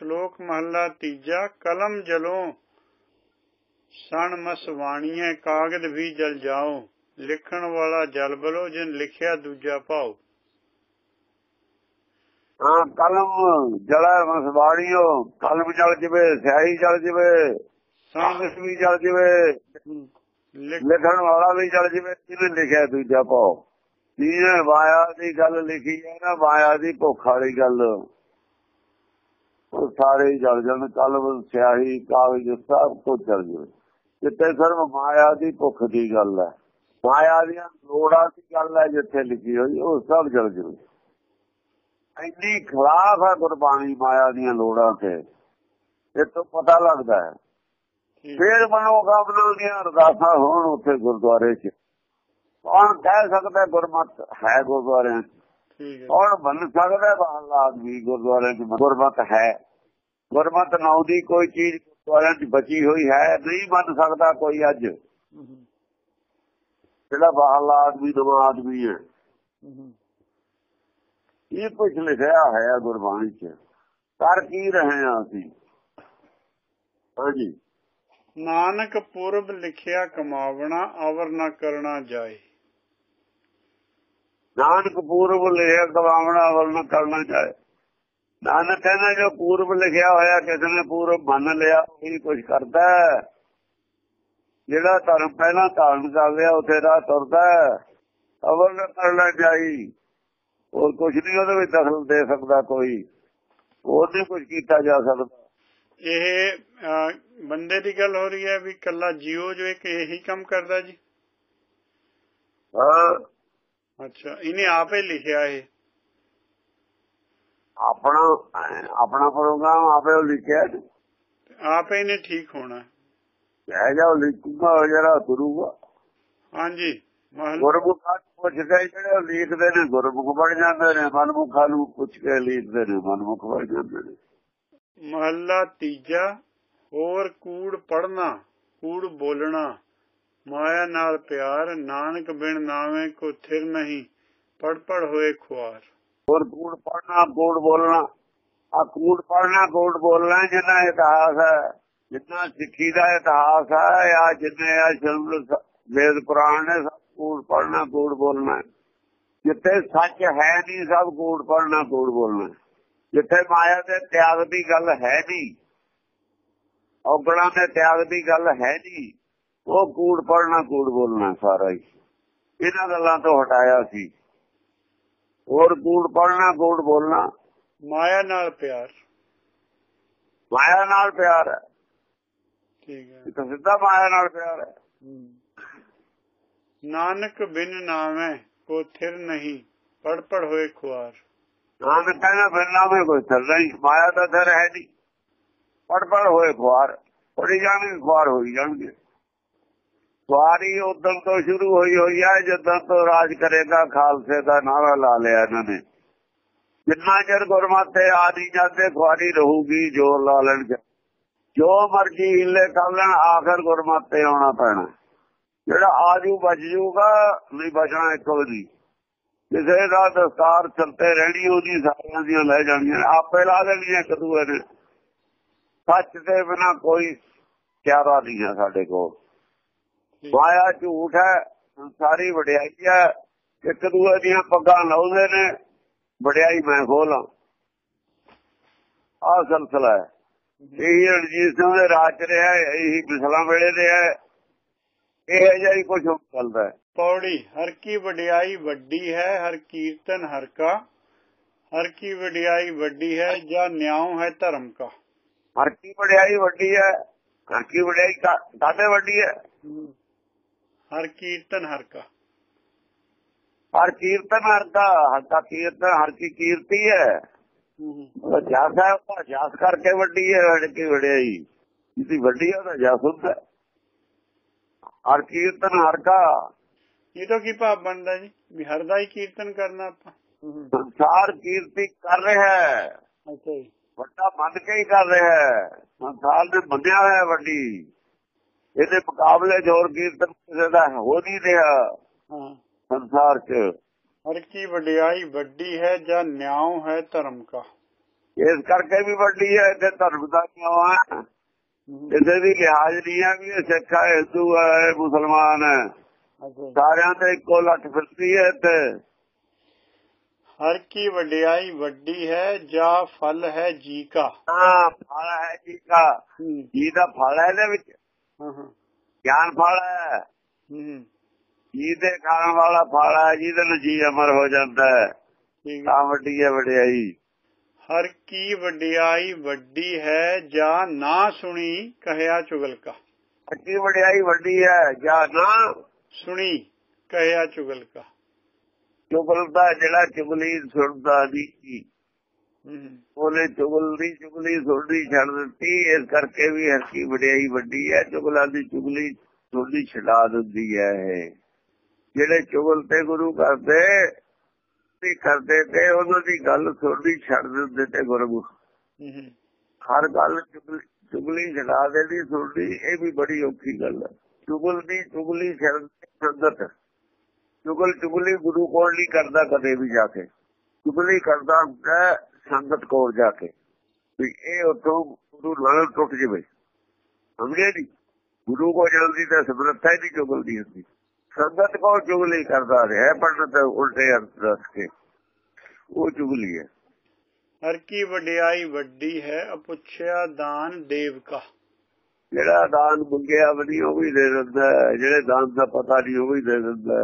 ਸ਼ਲੋਕ ਮਹੱਲਾ ਤੀਜਾ ਕਲਮ ਜਲੋਂ ਸਣ ਮਸਵਾਣੀਏ ਕਾਗਦ ਵੀ ਜਲ ਜਾਓ ਲਿਖਣ ਵਾਲਾ ਜਲ ਬਲੋ ਜਿਨ ਲਿਖਿਆ ਦੂਜਾ ਭਾਉ। ਹਾਂ ਕਲਮ ਜਲਾ ਮਸਵਾੜੀਓ ਕਲਮ ਜਲ ਜਵੇ ਸਿਆਹੀ ਜਲ ਜਵੇ ਸਾਂਗਸ ਵੀ ਜਲ ਜਵੇ ਲਿਖ ਲਿਖਣ ਵਾਲਾ ਵੀ ਜਲ ਜਵੇ ਜਿਹਨੇ ਲਿਖਿਆ ਦੂਜਾ ਪਾਓ ਜਿਹਨੇ ਮਾਇਆ ਦੀ ਗੱਲ ਲਿਖੀ ਹੈ ਨਾ ਮਾਇਆ ਦੀ ਭੁੱਖ ਵਾਲੀ ਗੱਲ। ਉਹ ਸਾਰੇ ਜਲ ਜਾਣ ਕਲਮ ਸਿਆਹੀ ਕਾਗਜ਼ ਸਭ ਕੁਝ ਜਲ ਜਵੇ। ਜਿੱਥੇ ਸਿਰਫ ਮਾਇਆ ਦੀ ਭੁੱਖ ਦੀ ਗੱਲ ਹੈ। ਮਾਇਆ ਦੀਆਂ ਲੋੜਾਂ ਦੀ ਗੱਲ ਹੈ ਜਿੱਥੇ ਲਿਖੀ ਹੋਈ ਉਹ ਸਭ ਜਲ ਜਵੇ। ਇੰਨੀ ਖਿਲਾਫ ਹੈ ਗੁਰਬਾਣੀ ਮਾਇਆ ਦੀਆਂ ਲੋੜਾਂ ਤੇ। ਇਹ ਤੋਂ ਪਤਾ ਲੱਗਦਾ ਹੈ। ਫੇਰ ਮਨੋਕਾਮਨਾ ਦੀਆਂ ਅਰਦਾਸਾਂ ਹੋਣ ਉੱਥੇ ਗੁਰਦੁਆਰੇ 'ਚ। ਕੌਣ ਕਹਿ ਸਕਦਾ ਗੁਰਮਤ ਹੈ ਗੁਰਦੁਆਰੇ 'ਚ? ਕੌਣ ਮੰਨ ਸਕਦਾ ਬਾਹਰਲਾ ਆਦਮੀ ਗੁਰਦੁਆਰੇ 'ਚ ਗੁਰਮਤ ਹੈ। ਗੁਰਮਤ ਨਾਉ ਦੀ ਕੋਈ ਚੀਜ਼ ਗੁਰਦੁਆਰਿਆਂ 'ਚ ਬਚੀ ਹੋਈ ਹੈ ਨਹੀਂ ਮੰਨ ਸਕਦਾ ਕੋਈ ਅੱਜ। ਜਿਹੜਾ ਬਾਹਰਲਾ ਆਦਮੀ ਨਵਾਂ ਆਦਮੀ ਹੈ। ਇਹ ਕੁਝ ਲਿਖਿਆ ਹੈ ਗੁਰਬਾਣੀ 'ਚ ਕਰ ਕੀ ਰਹੇ ਹਾਂ ਅਸੀਂ? ਹਾਂਜੀ। ਨਾਨਕ ਪੁਰਬ ਲਿਖਿਆ ਕਮਾਵਣਾ ਅਵਰ ਨਾ ਕਰਨਾ ਜਾਏ। ਨਾਨਕ ਪੂਰਬ ਲਿਖਿਆ ਕਮਾਵਣਾ ਵੱਲ ਕਰਨਾ ਚਾਹੇ। ਨਾਨਕ ਕਹਿੰਦਾ ਜੋ ਪੂਰਬ ਲਿਖਿਆ ਹੋਇਆ ਕਿਸੇ ਨੇ ਪੂਰਬ ਮੰਨ ਲਿਆ, ਉਹੀ ਕੁਝ ਕਰਦਾ ਜਿਹੜਾ ਧਰਮ ਪਹਿਲਾਂ ਧਾਰਨ ਕਰ ਲਿਆ, ਉਥੇ ਰਾਹ ਤੁਰਦਾ ਅਵਲ ਨਾ ਕਰਨਾ ਚਾਹੀ ਹੋਰ ਕੁਝ ਨਹੀਂ ਉਹਦੇ ਵਿੱਚ ਦਖਲ ਦੇ ਸਕਦਾ ਕੋਈ। ਹੋਰ ਨਹੀਂ ਕੁਝ ਕੀਤਾ ਜਾ ਸਕਦਾ। ਇਹ ਬੰਦੇ ਦੀ ਗੱਲ ਹੋ ਰਹੀ ਹੈ ਵੀ ਕੱਲਾ ਜੀਓ ਜੋ ਇੱਕ ਇਹੀ ਕੰਮ ਕਰਦਾ ਜੀ। ਅੱਛਾ ਇਹਨੇ ਆਪੇ ਲਿਖਿਆ ਇਹ? ਆਪਣਾ ਆਪਣਾ ਪ੍ਰੋਗਰਾਮ ਆਪੇ ਉਹ ਲਿਖਿਆ ਆਪੇ ਇਹਨੇ ਠੀਕ ਹੋਣਾ। ਹੈ ਜਾ ਲਿਖੂਗਾ ਜਿਹੜਾ ਤੁਰੂਗਾ ਹਾਂਜੀ ਗੁਰਮੁਖਾਂ ਨੂੰ ਪੁੱਛਦੇ ਜਿਹੜੇ ਲਿਖਦੇ ਨੇ ਗੁਰਮੁਖ ਬਣ ਜਾਂਦੇ ਨੇ ਮਨਮੁਖਾਂ ਨੂੰ ਪੁੱਛ ਕੇ ਲਿਖਦੇ ਨੇ ਮਨਮੁਖ ਬਣ ਜਾਂਦੇ ਨੇ। ਮਹੱਲਾ ਤੀਜਾ ਹੋਰ ਕੂੜ ਪੜਨਾ ਕੂੜ ਬੋਲਣਾ। ਮਾਇਆ ਨਾਲ ਪਿਆਰ, ਨਾਨਕ ਬਿਨ ਨਾਵੇਂ ਕੋ ਥਿਰ ਨਹੀਂ ਪੜ ਪੜ ਹੋਏ ਖੁਆਰ ਹੋਰ ਕੂੜ ਪੜਨਾ ਕੂੜ ਬੋਲਣਾ ਆ ਕੂੜ ਪੜਨਾ ਕੂੜ ਬੋਲਣਾ ਜਿੰਨਾ ਇਤਿਹਾਸ ਹੈ ਜਿੰਨਾ ਸਿੱਖੀ ਦਾ ਇਤਿਹਾਸ ਹੈ ਆ ਜਿੰਨੇ ਆ ਸ਼ਬਦ ਵੇਦ ਪੁਰਾਣ ਨੇ, ਸਭ ਕੂੜ ਪੜਨਾ ਕੂੜ ਬੋਲਣਾ ਹੈ। ਜਿੱਥੇ ਸੱਚ ਹੈ ਨਹੀਂ, ਸਭ ਕੂੜ ਪੜਨਾ ਕੂੜ ਬੋਲਣਾ ਹੈ। ਜਿੱਥੇ ਮਾਇਆ ਦੇ ਤਿਆਗ ਦੀ ਗੱਲ ਹੈ ਨਹੀਂ ਔਗਣਾ ਦੇ ਤਿਆਗ ਦੀ ਗੱਲ ਹੈ ਨਹੀਂ ਉਹ ਕੂੜ ਪੜਨਾ ਕੂੜ ਬੋਲਣਾ ਸਾਰਾ ਹੀ। ਇਹਨਾਂ ਗੱਲਾਂ ਤੋਂ ਹਟਾਇਆ ਸੀ। ਹੋਰ ਕੂੜ ਪੜਨਾ ਕੂੜ ਬੋਲਣਾ। ਮਾਇਆ ਨਾਲ ਪਿਆਰ। ਮਾਇਆ ਨਾਲ ਪਿਆਰ ਹੈ। ਠੀਕ ਹੈ। ਇਹ ਤਾਂ ਸਿੱਧਾ ਮਾਇਆ ਨਾਲ ਪਿਆਰ ਹੈ। ਨਾਨਕ ਬਿਨ ਨਾਵੇਂ ਕੋ ਥਿਰ ਨਹੀਂ ਪੜ ਪੜ ਹੋਏ ਖੁਆਰ। ਨਾਨਕ ਕਹਿੰਦਾ ਬਿਰਨਾ ਵਿੱਚ ਕੋਈ ਸਰ ਨਹੀਂ ਮਾਇਆ ਦਾ ਦਰ ਹੈ ਨਹੀਂ। ਪੜ ਪੜ ਹੋਏ ਖੁਆਰ ਪੜੀ ਜਾਣਗੇ ਖੁਆਰ ਹੋਈ ਜਾਣਗੇ। ਖੁਆਰੀ ਉਦੋਂ ਤੋਂ ਸ਼ੁਰੂ ਹੋਈ ਹੋਈ ਹੈ ਜਦੋਂ ਤੋਂ ਰਾਜ ਕਰੇਗਾ, ਖਾਲਸੇ ਦਾ ਨਾਰਾ ਲਾ ਲਿਆ ਇਹਨਾਂ ਨੇ। ਜਿੰਨਾ ਚਿਰ ਗੁਰਮਤਿ ਆਦੀ ਜਾਂਦੇ, ਖੁਆਰੀ ਰਹੂਗੀ ਜੋ ਲਾ ਲੈਣਗੇ ਜੋ ਮਰਜ਼ੀ ਹਿੱਲੇ ਕਰ ਲੈਣ, ਆਖਰ ਗੁਰਮਤਿ ਆਉਣਾ ਪੈਣਾ। ਜਿਹੜਾ ਆਜੂ, ਬਚ ਜੂਗਾ, ਨਹੀਂ ਬਚਣਾ ਇੱਕ ਵੀ ਕਿਸੇ ਦਾ ਦਸਤਾਰ ਚਲਤੇ ਰਹਿਣੀ, ਉਹਦੀ ਸਾਰਿਆਂ ਦੀਆਂ ਲੈ ਜਾਣੀਆਂ ਆਪੇ ਲਾ ਦੇਣੀਆਂ ਕਦੂਏ ਨੇ। ਸੱਚ ਦੇ ਬਿਨਾ ਕੋਈ ਚਾਰਾ ਨਹੀਂ ਹੈ ਸਾਡੇ ਕੋਲ। ਮਾਇਆ ਝੂਠ ਹੈ ਸਾਰੀ ਵਡਿਆਈ ਹੈ। ਇੱਕ ਦੂਏ ਦੀਆਂ ਪੱਗਾਂ ਲਾਉਂਦੇ ਨੇ। ਵਡਿਆਈ ਮੈਂ ਖੋਲਾਂ। ਆਹ ਸਿਲਸਿਲਾ ਹੈ। ਇਹੀ ਰਣਜੀਤ ਸਿੰਘ ਦੇ ਰਾਜ ਚ ਰਿਹਾ ਹੈ, ਇਹੀ ਬਿਸਲਾ ਵੇਲੇ ਦੇ ਹੈ। ਇਹ ਹੀ ਕੁਝ ਚੱਲਦਾ ਹੈ। ਪੌੜੀ ਹਰ ਕੀ ਵਡਿਆਈ ਵੱਡੀ ਹੈ ਹਰ ਕੀਰਤਨ ਹਰ ਕਾ। ਹਰ ਕੀ ਵਡਿਆਈ ਵੱਡੀ ਹੈ ਜਾਂ ਨਿਆਉ ਹੈ ਧਰਮ ਕਾ। ਹਰ ਕੀ ਵਡਿਆਈ ਵੱਡੀ ਹੈ ਹਰ ਕੀ ਵਡਿਆਈ ਕਾਹਦੇ ਵੱਡੀ ਹੈ। ਹਰ ਕੀਰਤਨ ਹਰ ਕਾ। ਹਰ ਕੀਰਤਨ ਹਰ ਦਾ ਹਰ ਦਾ ਕੀਰਤਨ ਹਰ ਕੀ ਕੀਰਤੀ ਹੈ। ਉਹ ਜਸ ਹੈ ਉਹ ਜਸ ਕਰਕੇ ਵੱਡੀ ਹੈ ਹਰ ਕੀ ਵਡਿਆਈ ਜਿਹਦੀ ਵੱਡੀ ਹੈ ਉਹਦਾ ਜਸ ਹੁੰਦਾ ਹੈ। ਹਰ ਕੀਰਤਨ ਹਰ ਕਾ। ਇਹ ਤਾਂ ਕੀ ਭਾਵ ਬਣਦਾ ਜੀ? ਵੀ ਹਰ ਦਾ ਹੀ ਕੀਰਤਨ ਕਰਨਾ ਆਪਾਂ। ਸੰਸਾਰ ਕੀਰਤੀ ਕਰ ਰਿਹਾ ਹੈ। ਅੱਛਾ ਜੀ। ਵੱਡਾ ਮੰਨ ਕੇ ਹੀ ਕਰ ਰਿਹਾ ਹੈ। ਸੰਸਾਰ ਨੇ ਮੰਨਿਆ ਹੋਇਆ ਵੱਡੀ। ਇਹਦੇ ਮੁਕਾਬਲੇ ਹੋਰ ਕੀਰਤਨ ਕਿਸੇ ਦਾ ਹੋ ਨਹੀਂ ਰਿਹਾ। ਸੰਸਾਰ 'ਚ। ਹਰ ਕੀ ਵਡਿਆਈ ਵੱਡੀ ਹੈ ਜਾਂ ਨਿਆਉ ਹੈ ਧਰਮ ਕਾ? ਇਸ ਕਰਕੇ ਵੀ ਵੱਡੀ ਹੈ ਤੇ ਧਰਮ ਦਾ ਕਿਉਂ ਆ? ਹੂੰ, ਕਿਸੇ ਦੀ ਲਿਹਾਜ਼ ਨਹੀਂ ਵੀ ਸਿੱਖ ਹੈ ਹਿੰਦੂ ਹੈ ਮੁਸਲਮਾਨ ਹੈ। ਸਾਰਿਆਂ ਤੇ ਇੱਕੋ ਲੱਟ ਫਿਰਦੀ ਹੈ ਤੇ ਹਰ ਕੀ ਵਡਿਆਈ ਵੱਡੀ ਹੈ ਜਾਂ ਫਲ ਹੈ ਜੀ ਕਾ? ਹਾਂ ਫਲ ਹੈ ਜੀ ਦਾ ਹੂੰ, ਜੀ ਦਾ ਫਲ ਹੈ ਇਹਦੇ ਵਿੱਚ। ਗਿਆਨ ਫਲ ਹੈ। ਹੂੰ ਜੀ ਦੇ ਖਾਣ ਵਾਲਾ ਫਲ ਹੈ ਜਿਹਦੇ ਨਾਲ ਜੀ ਅਮਰ ਹੋ ਜਾਂਦਾ ਹੈ। ਤਾਂ ਵੱਡੀ ਹੈ ਵਡਿਆਈ। ਹਰ ਕੀ ਵਡਿਆਈ ਵੱਡੀ ਹੈ ਜਾਂ ਨਾ ਸੁਣੀ ਕਹਿਆ ਚੁਗਲ ਕਾ ਵਡਿਆਈ ਵੱਡੀ ਹੈ ਜਾਂ ਨਾ ਸੁਣੀ ਕਹਿਆ ਚੁਗਲ ਕਾ ਚੁਗਲ ਦਾ ਜਿਹੜਾ ਚੁਗਲੀ ਸੁਣਦਾ ਹੂੰ ਉਹਨੇ ਚੁਗਲ ਦੀ ਚੁਗਲੀ ਸੁਣਨੀ ਛੱਡ ਦਿੱਤੀ ਇਸ ਕਰਕੇ ਵੀ ਹਰ ਕੀ ਵਡਿਆਈ ਵੱਡੀ ਹੈ ਚੁਗਲਾਂ ਦੀ ਚੁਗਲੀ ਸੁਣਨੀ ਛਡਾ ਦਿੰਦੀ ਹੈ ਇਹ। ਜਿਹੜੇ ਚੁਗਲ ਤੇ ਗੁਰੂ ਕਰਦੇ ਵੀ ਕਰਦੇ ਤੇ ਉਹਨਾਂ ਦੀ ਗੱਲ ਸੁਣਨੀ ਛੱਡ ਦਿੰਦੇ ਤੇ ਗੁਰੂ ਹੂੰ ਹਰ ਗੱਲ ਚੁਗਲ- ਚੁਗਲੀ ਛਡਾ ਦੇਣੀ ਸੁਣਨੀ ਇਹ ਵੀ ਬੜੀ ਔਖੀ ਗੱਲ ਹੈ। ਚੁਗਲ ਦੀ ਚੁਗਲੀ ਸੰਗਤ। ਚੁਗਲ ਚੁਗਲੀ ਗੁਰੂ ਕੋਲ ਨਹੀਂ ਕਰਦਾ ਕਦੇ ਵੀ ਜਾ ਕੇ। ਚੁਗਲੀ ਕਰਦਾ ਹੁੰਦਾ ਹੈ ਸੰਗਤ ਕੋਲ ਜਾ ਕੇ ਵੀ ਇਹ ਉਤੋਂ ਗੁਰੂ ਨਾਲ ਟੁੱਟ ਜਵੇ। ਸਮਝੇ ਨਹੀਂ ਗੁਰੂ ਕੋ ਜਲਦੀ ਤਾਂ ਸਮਰੱਥਾ ਹੀ ਨਹੀਂ ਚੁਗਲ ਦੀ ਹੁੰਦੀ। ਸੰਗਤ ਕੋਲ ਚੁਗਲੀ ਕਰਦਾ ਰਿਹਾ ਪੰਡਤ ਉਲਟੇ ਅਰਥ ਦੱਸ ਕੇ ਉਹ ਚੁਗਲੀ ਹੈ। ਹਰ ਕੀ ਵਡਿਆਈ ਵੱਡੀ ਹੈ ਅਪੁੱਛਿਆ ਦਾਨ ਦੇਵ ਕਾ ਜਿਹੜਾ ਦਾਨ ਮੰਗਿਆ ਵੀ ਨਹੀਂ ਉਹ ਵੀ ਦੇ ਦਿੰਦਾ। ਜਿਹੜੇ ਦਾਨ ਦਾ ਪਤਾ ਨਹੀਂ ਉਹ ਵੀ ਦੇ ਦਿੰਦਾ।